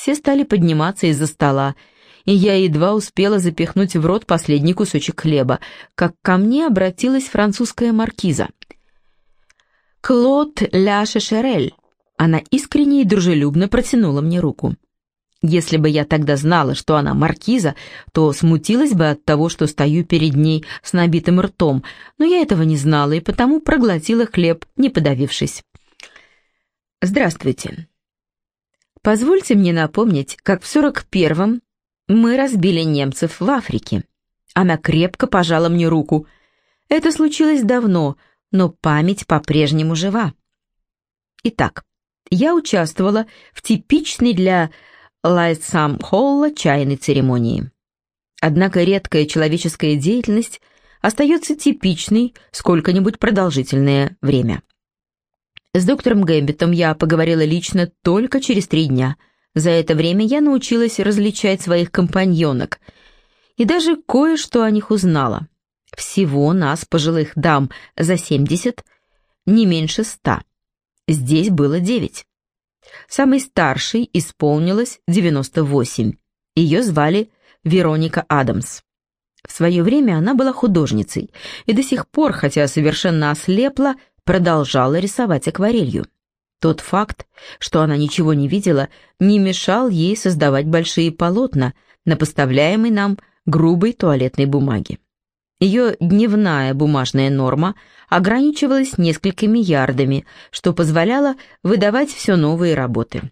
Все стали подниматься из-за стола, и я едва успела запихнуть в рот последний кусочек хлеба, как ко мне обратилась французская маркиза. «Клод ля Шешерель». Она искренне и дружелюбно протянула мне руку. Если бы я тогда знала, что она маркиза, то смутилась бы от того, что стою перед ней с набитым ртом, но я этого не знала и потому проглотила хлеб, не подавившись. «Здравствуйте. Позвольте мне напомнить, как в 41-м мы разбили немцев в Африке. Она крепко пожала мне руку. Это случилось давно, но память по-прежнему жива. Итак, я участвовала в типичной для Лайтсам-Холла чайной церемонии. Однако редкая человеческая деятельность остается типичной сколько-нибудь продолжительное время. С доктором Гэмбитом я поговорила лично только через три дня. За это время я научилась различать своих компаньонок и даже кое-что о них узнала. Всего нас, пожилых дам, за 70, не меньше ста. Здесь было девять. Самой старшей исполнилось 98. Ее звали Вероника Адамс. В свое время она была художницей и до сих пор, хотя совершенно ослепла, продолжала рисовать акварелью. Тот факт, что она ничего не видела, не мешал ей создавать большие полотна на поставляемой нам грубой туалетной бумаге. Ее дневная бумажная норма ограничивалась несколькими ярдами, что позволяло выдавать все новые работы.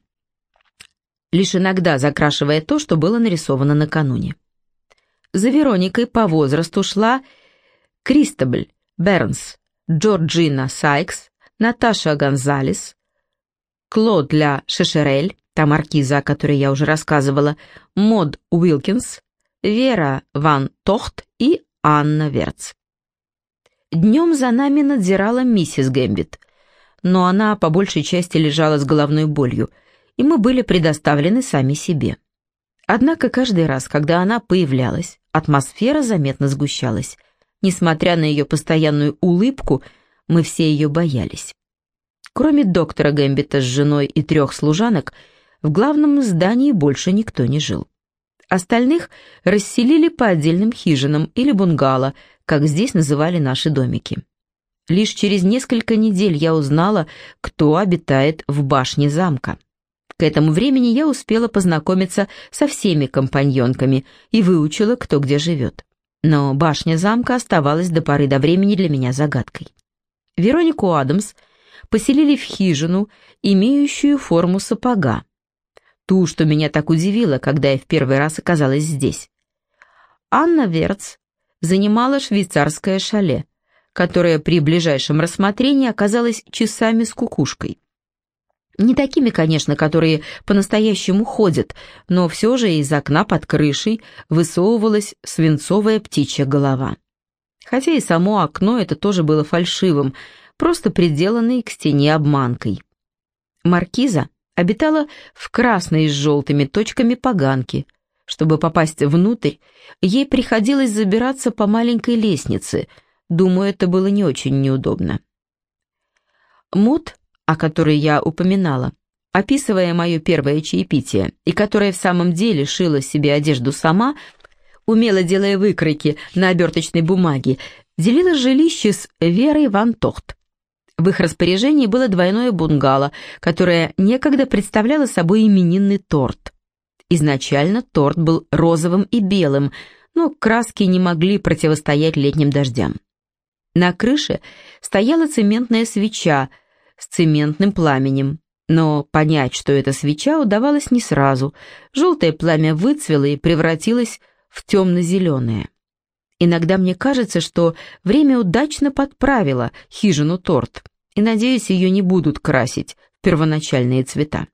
Лишь иногда закрашивая то, что было нарисовано накануне. За Вероникой по возрасту шла Кристобель Бернс, Джорджина Сайкс, Наташа Гонзалес, Клод Ля Шешерель, та маркиза, о которой я уже рассказывала, Мод Уилкинс, Вера Ван Тохт и Анна Верц. Днем за нами надзирала миссис Гэмбит, но она по большей части лежала с головной болью, и мы были предоставлены сами себе. Однако каждый раз, когда она появлялась, атмосфера заметно сгущалась. Несмотря на ее постоянную улыбку, мы все ее боялись. Кроме доктора Гэмбита с женой и трех служанок, в главном здании больше никто не жил. Остальных расселили по отдельным хижинам или бунгало, как здесь называли наши домики. Лишь через несколько недель я узнала, кто обитает в башне замка. К этому времени я успела познакомиться со всеми компаньонками и выучила, кто где живет. Но башня замка оставалась до поры до времени для меня загадкой. Веронику Адамс поселили в хижину, имеющую форму сапога, Ту, что меня так удивило, когда я в первый раз оказалась здесь. Анна Верц занимала швейцарское шале, которое при ближайшем рассмотрении оказалось часами с кукушкой. Не такими, конечно, которые по-настоящему ходят, но все же из окна под крышей высовывалась свинцовая птичья голова. Хотя и само окно это тоже было фальшивым, просто приделанной к стене обманкой. Маркиза обитала в красной с желтыми точками поганке. Чтобы попасть внутрь, ей приходилось забираться по маленькой лестнице. Думаю, это было не очень неудобно. Мут, о которой я упоминала, описывая мое первое чаепитие, и которая в самом деле шила себе одежду сама, умело делая выкройки на оберточной бумаге, делила жилище с Верой Ван Тохт. В их распоряжении было двойное бунгало, которое некогда представляло собой именинный торт. Изначально торт был розовым и белым, но краски не могли противостоять летним дождям. На крыше стояла цементная свеча с цементным пламенем, но понять, что это свеча, удавалось не сразу. Желтое пламя выцвело и превратилось в темно-зеленое. Иногда мне кажется, что время удачно подправило хижину торт, и, надеюсь, ее не будут красить в первоначальные цвета.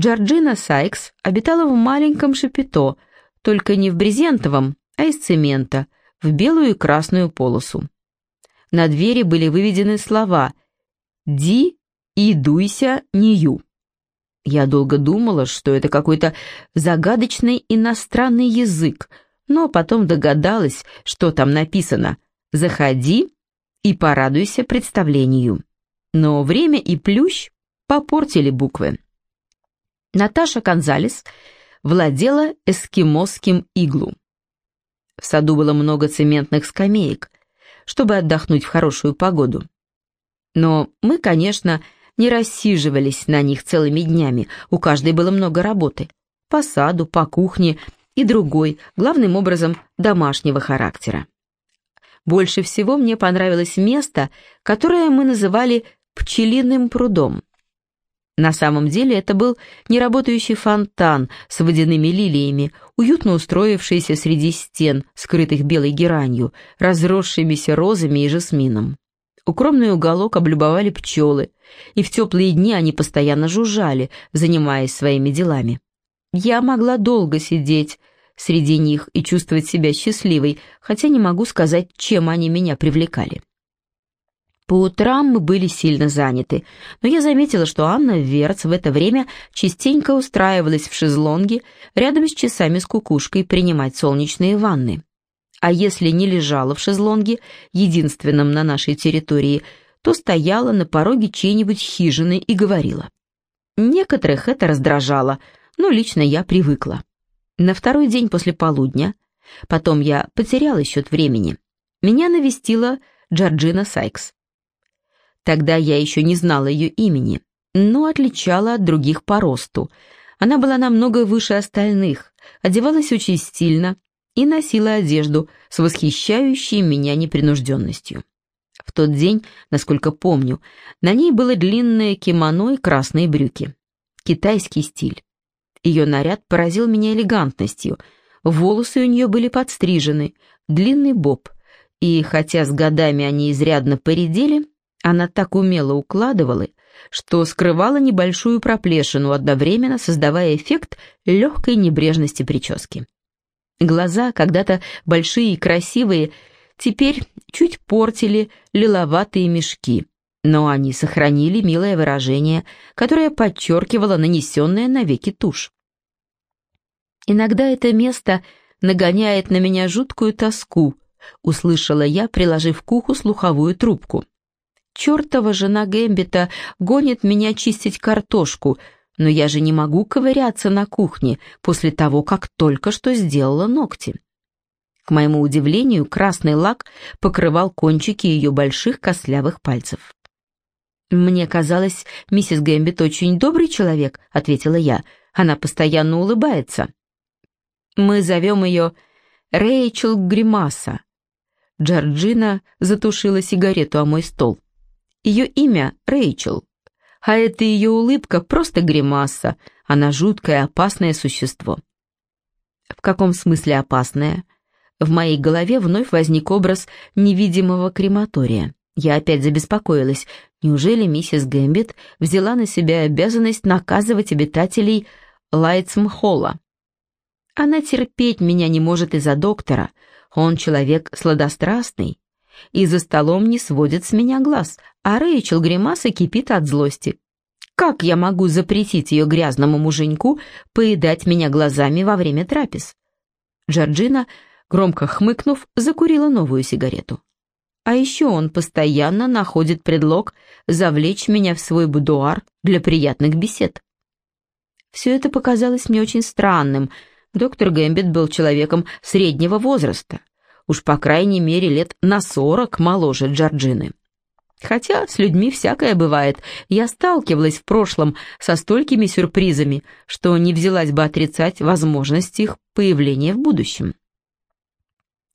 Джорджина Сайкс обитала в маленьком шапито, только не в брезентовом, а из цемента, в белую и красную полосу. На двери были выведены слова «Ди и дуйся нию». Я долго думала, что это какой-то загадочный иностранный язык, но потом догадалась, что там написано «Заходи и порадуйся представлению». Но время и плющ попортили буквы. Наташа Конзалес владела эскимосским иглу. В саду было много цементных скамеек, чтобы отдохнуть в хорошую погоду. Но мы, конечно, не рассиживались на них целыми днями, у каждой было много работы. По саду, по кухне и другой, главным образом, домашнего характера. Больше всего мне понравилось место, которое мы называли «пчелиным прудом». На самом деле это был неработающий фонтан с водяными лилиями, уютно устроившийся среди стен, скрытых белой геранью, разросшимися розами и жасмином. Укромный уголок облюбовали пчелы, и в теплые дни они постоянно жужжали, занимаясь своими делами. Я могла долго сидеть среди них и чувствовать себя счастливой, хотя не могу сказать, чем они меня привлекали. По утрам мы были сильно заняты, но я заметила, что Анна Верц в это время частенько устраивалась в шезлонге рядом с часами с кукушкой принимать солнечные ванны. А если не лежала в шезлонге, единственном на нашей территории, то стояла на пороге чьей-нибудь хижины и говорила. Некоторых это раздражало, но лично я привыкла. На второй день после полудня, потом я потеряла счет времени, меня навестила Джорджина Сайкс. Тогда я еще не знала ее имени, но отличала от других по росту. Она была намного выше остальных, одевалась очень стильно и носила одежду с восхищающей меня непринужденностью. В тот день, насколько помню, на ней было длинное кимоно и красные брюки. Китайский стиль. Ее наряд поразил меня элегантностью. Волосы у нее были подстрижены, длинный боб, и хотя с годами они изрядно поредели, она так умело укладывала, что скрывала небольшую проплешину, одновременно создавая эффект легкой небрежности прически. Глаза, когда-то большие и красивые, теперь чуть портили лиловатые мешки, но они сохранили милое выражение, которое подчеркивало нанесенное навеки тушь. Иногда это место нагоняет на меня жуткую тоску, услышала я, приложив к уху слуховую трубку. Чертова жена Гэмбита гонит меня чистить картошку, но я же не могу ковыряться на кухне после того, как только что сделала ногти. К моему удивлению, красный лак покрывал кончики ее больших костлявых пальцев. «Мне казалось, миссис Гэмбит очень добрый человек», — ответила я. «Она постоянно улыбается». «Мы зовем ее Рэйчел Гримаса». Джорджина затушила сигарету о мой стол. Ее имя Рэйчел, а эта ее улыбка просто гримаса, она жуткое опасное существо. В каком смысле опасное? В моей голове вновь возник образ невидимого крематория. Я опять забеспокоилась. Неужели миссис Гэмбит взяла на себя обязанность наказывать обитателей Лайтсмхолла? Она терпеть меня не может из-за доктора. Он человек сладострастный, и за столом не сводит с меня глаз, а Рэйчел гримаса кипит от злости. Как я могу запретить ее грязному муженьку поедать меня глазами во время трапез? Джорджина, громко хмыкнув, закурила новую сигарету. А еще он постоянно находит предлог завлечь меня в свой будуар для приятных бесед. Все это показалось мне очень странным. Доктор Гэмбит был человеком среднего возраста, уж по крайней мере лет на сорок моложе Джорджины. Хотя с людьми всякое бывает. Я сталкивалась в прошлом со столькими сюрпризами, что не взялась бы отрицать возможность их появления в будущем.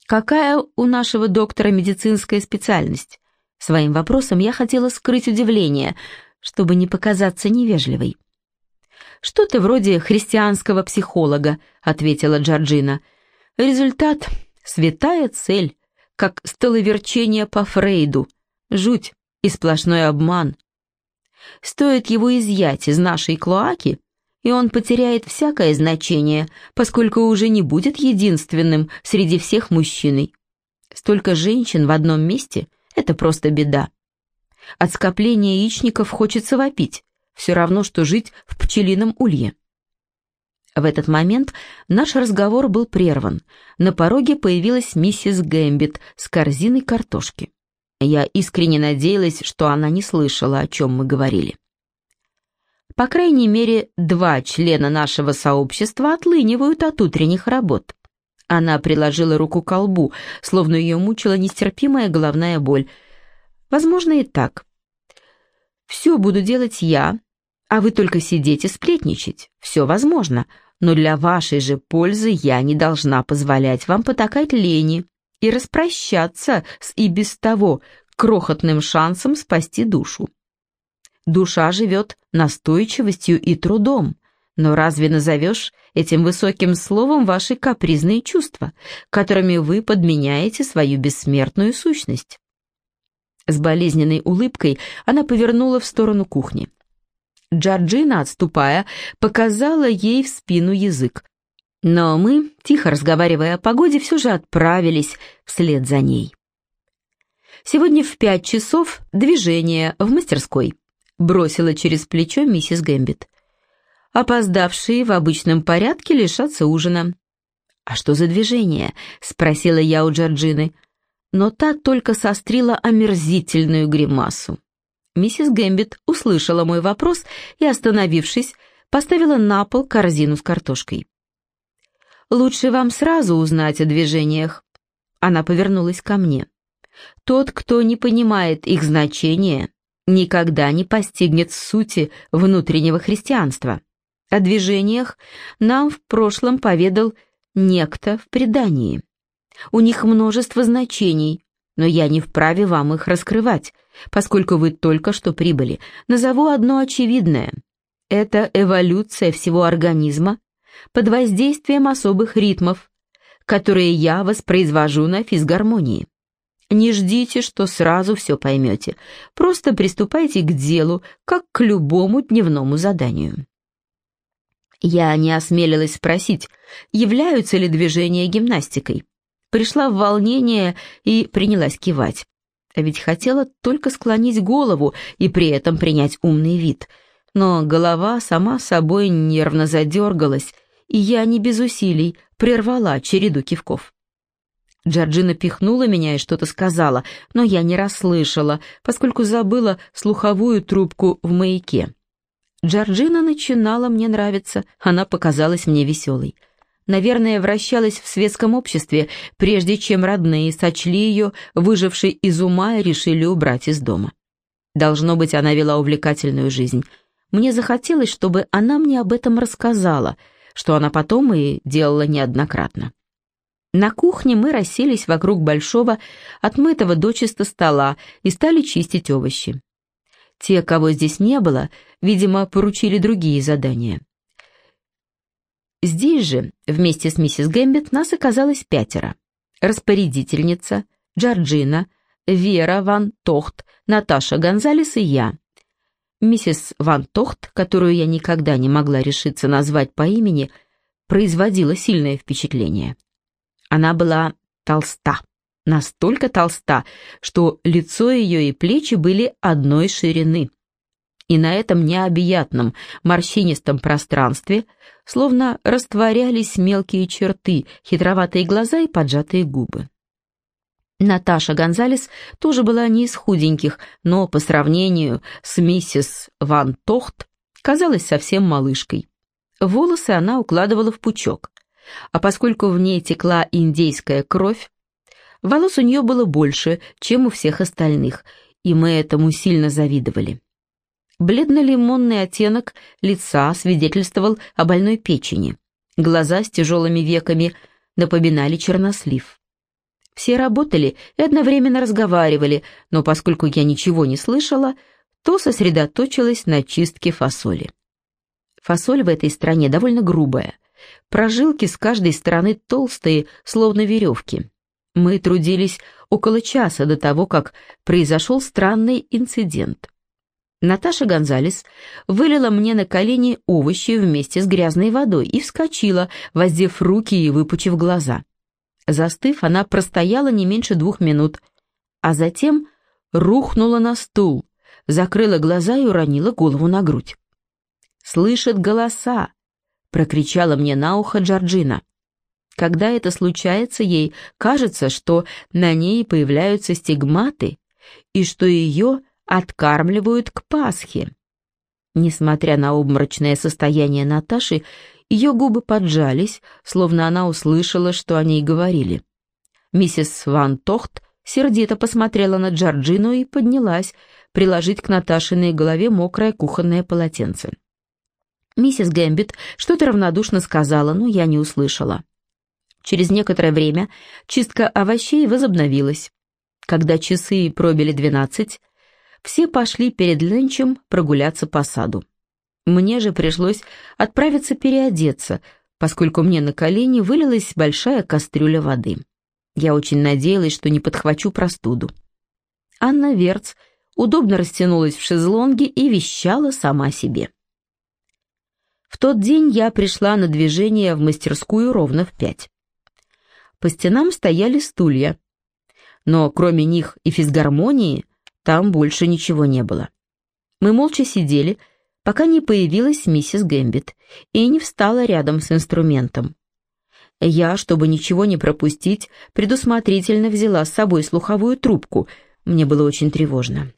Какая у нашего доктора медицинская специальность? Своим вопросом я хотела скрыть удивление, чтобы не показаться невежливой. «Что-то вроде христианского психолога», — ответила Джорджина. «Результат Святая цель, как столоверчение по Фрейду, жуть и сплошной обман. Стоит его изъять из нашей клоаки, и он потеряет всякое значение, поскольку уже не будет единственным среди всех мужчиной. Столько женщин в одном месте — это просто беда. От скопления яичников хочется вопить, все равно, что жить в пчелином улье. В этот момент наш разговор был прерван. На пороге появилась миссис Гэмбит с корзиной картошки. Я искренне надеялась, что она не слышала, о чем мы говорили. По крайней мере, два члена нашего сообщества отлынивают от утренних работ. Она приложила руку к колбу, словно ее мучила нестерпимая головная боль. Возможно, и так. Все буду делать я, а вы только сидеть и сплетничать. Все возможно, но для вашей же пользы я не должна позволять вам потакать лени и распрощаться с и без того крохотным шансом спасти душу. Душа живет настойчивостью и трудом, но разве назовешь этим высоким словом ваши капризные чувства, которыми вы подменяете свою бессмертную сущность? С болезненной улыбкой она повернула в сторону кухни. Джорджина, отступая, показала ей в спину язык. Но мы, тихо разговаривая о погоде, все же отправились вслед за ней. Сегодня в пять часов движение в мастерской бросила через плечо миссис Гэмбит. Опоздавшие в обычном порядке лишатся ужина. «А что за движение?» — спросила я у Джорджины. Но та только сострила омерзительную гримасу. Миссис Гэмбит услышала мой вопрос и, остановившись, поставила на пол корзину с картошкой. «Лучше вам сразу узнать о движениях». Она повернулась ко мне. «Тот, кто не понимает их значения, никогда не постигнет сути внутреннего христианства. О движениях нам в прошлом поведал некто в предании. У них множество значений, но я не вправе вам их раскрывать, поскольку вы только что прибыли. Назову одно очевидное. Это эволюция всего организма под воздействием особых ритмов, которые я воспроизвожу на физгармонии. Не ждите, что сразу все поймете. Просто приступайте к делу, как к любому дневному заданию. Я не осмелилась спросить, являются ли движения гимнастикой. Пришла в волнение и принялась кивать. А ведь хотела только склонить голову и при этом принять умный вид. Но голова сама собой нервно задергалась, и я не без усилий прервала череду кивков. Джорджина пихнула меня и что-то сказала, но я не расслышала, поскольку забыла слуховую трубку в маяке. Джорджина начинала мне нравиться, она показалась мне веселой. Наверное, вращалась в светском обществе, прежде чем родные сочли ее, выжившей из ума, и решили убрать из дома. Должно быть, она вела увлекательную жизнь. Мне захотелось, чтобы она мне об этом рассказала, что она потом и делала неоднократно. На кухне мы расселись вокруг большого, отмытого дочисто стола и стали чистить овощи. Те, кого здесь не было, видимо, поручили другие задания. Здесь же, вместе с миссис Гэмбит, нас оказалось пятеро. Распорядительница, Джорджина, Вера Ван Тохт, Наташа Гонзалес и я. Миссис Ван Тохт, которую я никогда не могла решиться назвать по имени, производила сильное впечатление. Она была толста, настолько толста, что лицо ее и плечи были одной ширины. И на этом необъятном, морщинистом пространстве словно растворялись мелкие черты, хитроватые глаза и поджатые губы. Наташа Гонзалес тоже была не из худеньких, но по сравнению с миссис Ван Тохт казалась совсем малышкой. Волосы она укладывала в пучок а поскольку в ней текла индейская кровь, волос у нее было больше, чем у всех остальных, и мы этому сильно завидовали. Бледно-лимонный оттенок лица свидетельствовал о больной печени. Глаза с тяжелыми веками напоминали чернослив. Все работали и одновременно разговаривали, но поскольку я ничего не слышала, то сосредоточилась на чистке фасоли. Фасоль в этой стране довольно грубая, Прожилки с каждой стороны толстые, словно веревки. Мы трудились около часа до того, как произошел странный инцидент. Наташа Гонзалес вылила мне на колени овощи вместе с грязной водой и вскочила, воздев руки и выпучив глаза. Застыв, она простояла не меньше двух минут, а затем рухнула на стул, закрыла глаза и уронила голову на грудь. «Слышит голоса, прокричала мне на ухо Джорджина. Когда это случается, ей кажется, что на ней появляются стигматы и что ее откармливают к Пасхе. Несмотря на обморочное состояние Наташи, ее губы поджались, словно она услышала, что о ней говорили. Миссис Ван Тохт сердито посмотрела на Джорджину и поднялась, приложить к Наташиной голове мокрое кухонное полотенце. Миссис Гэмбит что-то равнодушно сказала, но я не услышала. Через некоторое время чистка овощей возобновилась. Когда часы пробили двенадцать, все пошли перед ленчем прогуляться по саду. Мне же пришлось отправиться переодеться, поскольку мне на колени вылилась большая кастрюля воды. Я очень надеялась, что не подхвачу простуду. Анна Верц удобно растянулась в шезлонге и вещала сама себе. В тот день я пришла на движение в мастерскую ровно в пять. По стенам стояли стулья, но кроме них и физгармонии там больше ничего не было. Мы молча сидели, пока не появилась миссис Гэмбит и не встала рядом с инструментом. Я, чтобы ничего не пропустить, предусмотрительно взяла с собой слуховую трубку. Мне было очень тревожно.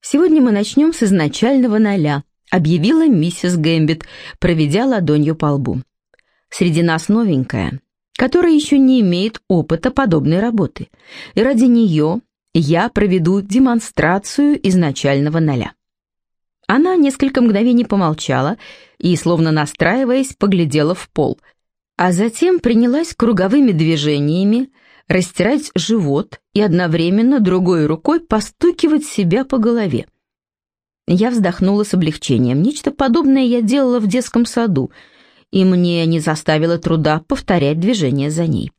«Сегодня мы начнем с изначального ноля», — объявила миссис Гэмбит, проведя ладонью по лбу. «Среди нас новенькая, которая еще не имеет опыта подобной работы, и ради нее я проведу демонстрацию изначального ноля». Она несколько мгновений помолчала и, словно настраиваясь, поглядела в пол, а затем принялась круговыми движениями растирать живот и одновременно другой рукой постукивать себя по голове. Я вздохнула с облегчением. Нечто подобное я делала в детском саду, и мне не заставило труда повторять движения за ней.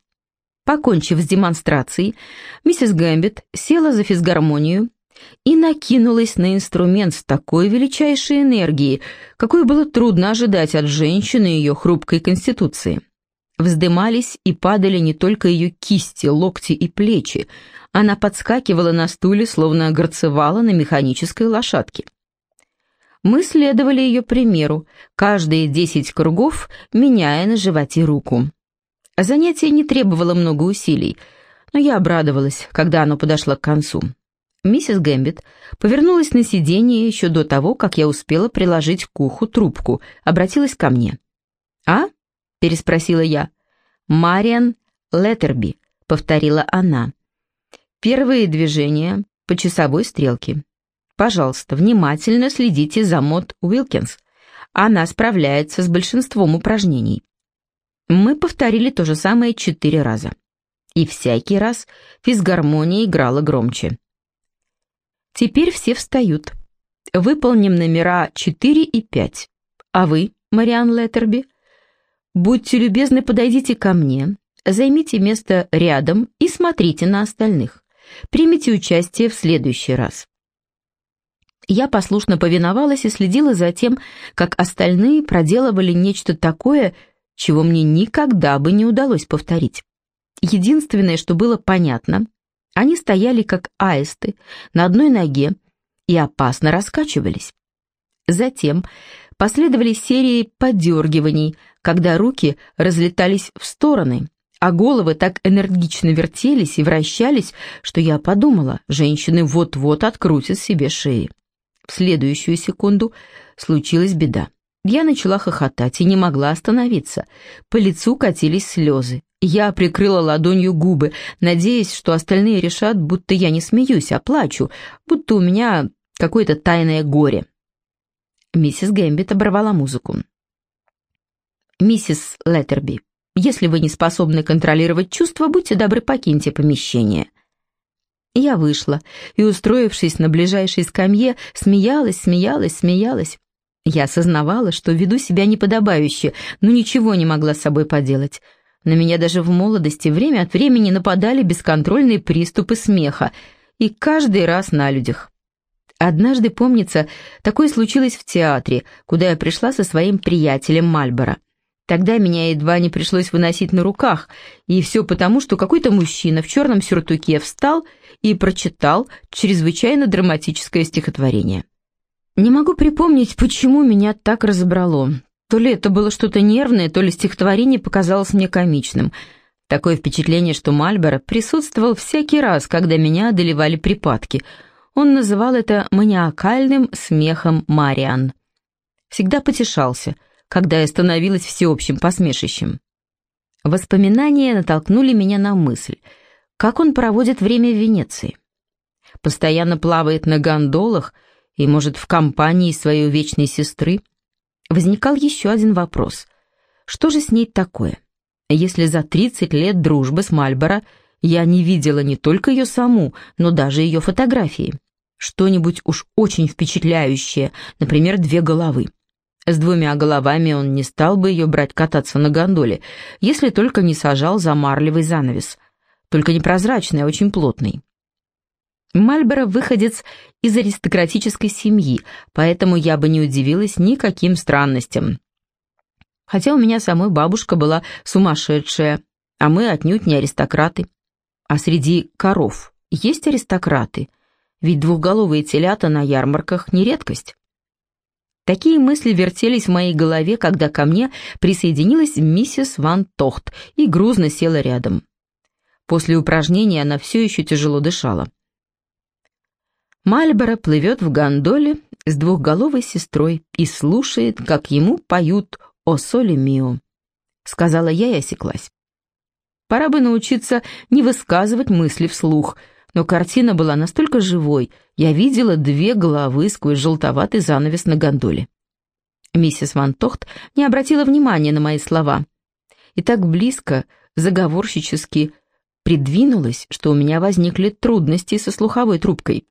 Покончив с демонстрацией, миссис Гэмбит села за физгармонию и накинулась на инструмент с такой величайшей энергией, какой было трудно ожидать от женщины ее хрупкой конституции. Вздымались и падали не только ее кисти, локти и плечи, она подскакивала на стуле, словно горцевала на механической лошадке. Мы следовали ее примеру, каждые десять кругов меняя на животе руку. Занятие не требовало много усилий, но я обрадовалась, когда оно подошло к концу. Миссис Гэмбит повернулась на сиденье еще до того, как я успела приложить к уху трубку, обратилась ко мне. «А?» — переспросила я. «Мариан Леттерби», — повторила она. «Первые движения по часовой стрелке. Пожалуйста, внимательно следите за Мод Уилкинс. Она справляется с большинством упражнений». Мы повторили то же самое четыре раза. И всякий раз физгармония играла громче. Теперь все встают. Выполним номера 4 и 5. А вы, Мариан Леттерби? Будьте любезны, подойдите ко мне, займите место рядом и смотрите на остальных. Примите участие в следующий раз. Я послушно повиновалась и следила за тем, как остальные проделывали нечто такое, чего мне никогда бы не удалось повторить. Единственное, что было понятно, они стояли как аисты на одной ноге и опасно раскачивались. Затем последовали серии подергиваний, когда руки разлетались в стороны, а головы так энергично вертелись и вращались, что я подумала, женщины вот-вот открутят себе шеи. В следующую секунду случилась беда. Я начала хохотать и не могла остановиться. По лицу катились слезы. Я прикрыла ладонью губы, надеясь, что остальные решат, будто я не смеюсь, а плачу, будто у меня какое-то тайное горе. Миссис Гэмбит оборвала музыку. «Миссис Леттерби, если вы не способны контролировать чувства, будьте добры, покиньте помещение». Я вышла и, устроившись на ближайшей скамье, смеялась, смеялась, смеялась. Я осознавала, что веду себя неподобающе, но ничего не могла с собой поделать. На меня даже в молодости время от времени нападали бесконтрольные приступы смеха, и каждый раз на людях. Однажды, помнится, такое случилось в театре, куда я пришла со своим приятелем Мальборо. Тогда меня едва не пришлось выносить на руках, и все потому, что какой-то мужчина в черном сюртуке встал и прочитал чрезвычайно драматическое стихотворение. Не могу припомнить, почему меня так разобрало. То ли это было что-то нервное, то ли стихотворение показалось мне комичным. Такое впечатление, что Мальборо присутствовал всякий раз, когда меня одолевали припадки – Он называл это маниакальным смехом Мариан. Всегда потешался, когда я становилась всеобщим посмешищем. Воспоминания натолкнули меня на мысль, как он проводит время в Венеции. Постоянно плавает на гондолах и, может, в компании своей вечной сестры. Возникал еще один вопрос. Что же с ней такое? Если за 30 лет дружбы с Мальборо я не видела не только ее саму, но даже ее фотографии. Что-нибудь уж очень впечатляющее, например, две головы. С двумя головами он не стал бы ее брать кататься на гондоле, если только не сажал за марлевый занавес. Только непрозрачный, а очень плотный. Мальборо выходец из аристократической семьи, поэтому я бы не удивилась никаким странностям. Хотя у меня самой бабушка была сумасшедшая, а мы отнюдь не аристократы. А среди коров есть аристократы, ведь двухголовые телята на ярмарках не редкость. Такие мысли вертелись в моей голове, когда ко мне присоединилась миссис Ван Тохт и грузно села рядом. После упражнения она все еще тяжело дышала. Мальборо плывет в гондоле с двухголовой сестрой и слушает, как ему поют «О соле мио», — сказала я и осеклась. Пора бы научиться не высказывать мысли вслух, но картина была настолько живой, я видела две головы сквозь желтоватый занавес на гондоле. Миссис Ван Тохт не обратила внимания на мои слова и так близко, заговорщически придвинулась, что у меня возникли трудности со слуховой трубкой.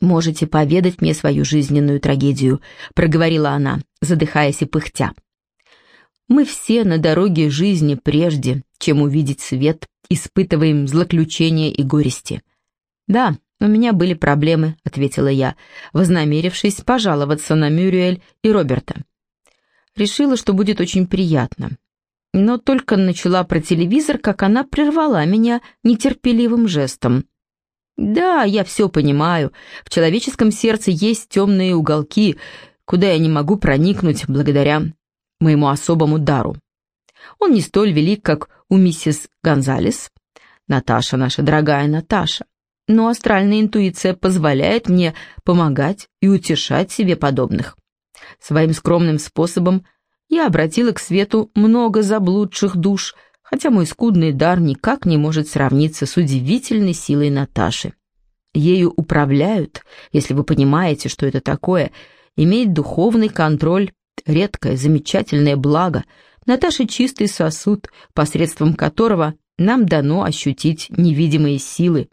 «Можете поведать мне свою жизненную трагедию», — проговорила она, задыхаясь и пыхтя. «Мы все на дороге жизни прежде, чем увидеть свет, испытываем злоключения и горести». «Да, у меня были проблемы», — ответила я, вознамерившись пожаловаться на Мюрриэль и Роберта. Решила, что будет очень приятно. Но только начала про телевизор, как она прервала меня нетерпеливым жестом. Да, я все понимаю. В человеческом сердце есть темные уголки, куда я не могу проникнуть благодаря моему особому дару. Он не столь велик, как у миссис Гонзалес. Наташа, наша дорогая Наташа. Но астральная интуиция позволяет мне помогать и утешать себе подобных. Своим скромным способом я обратила к свету много заблудших душ, хотя мой скудный дар никак не может сравниться с удивительной силой Наташи. Ею управляют, если вы понимаете, что это такое, иметь духовный контроль, редкое, замечательное благо, Наташа чистый сосуд, посредством которого нам дано ощутить невидимые силы.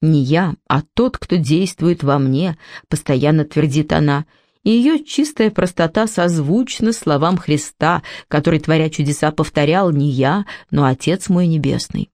Не я, а тот, кто действует во мне, постоянно твердит она, — ее чистая простота созвучна словам Христа, который, творя чудеса, повторял не я, но Отец мой Небесный.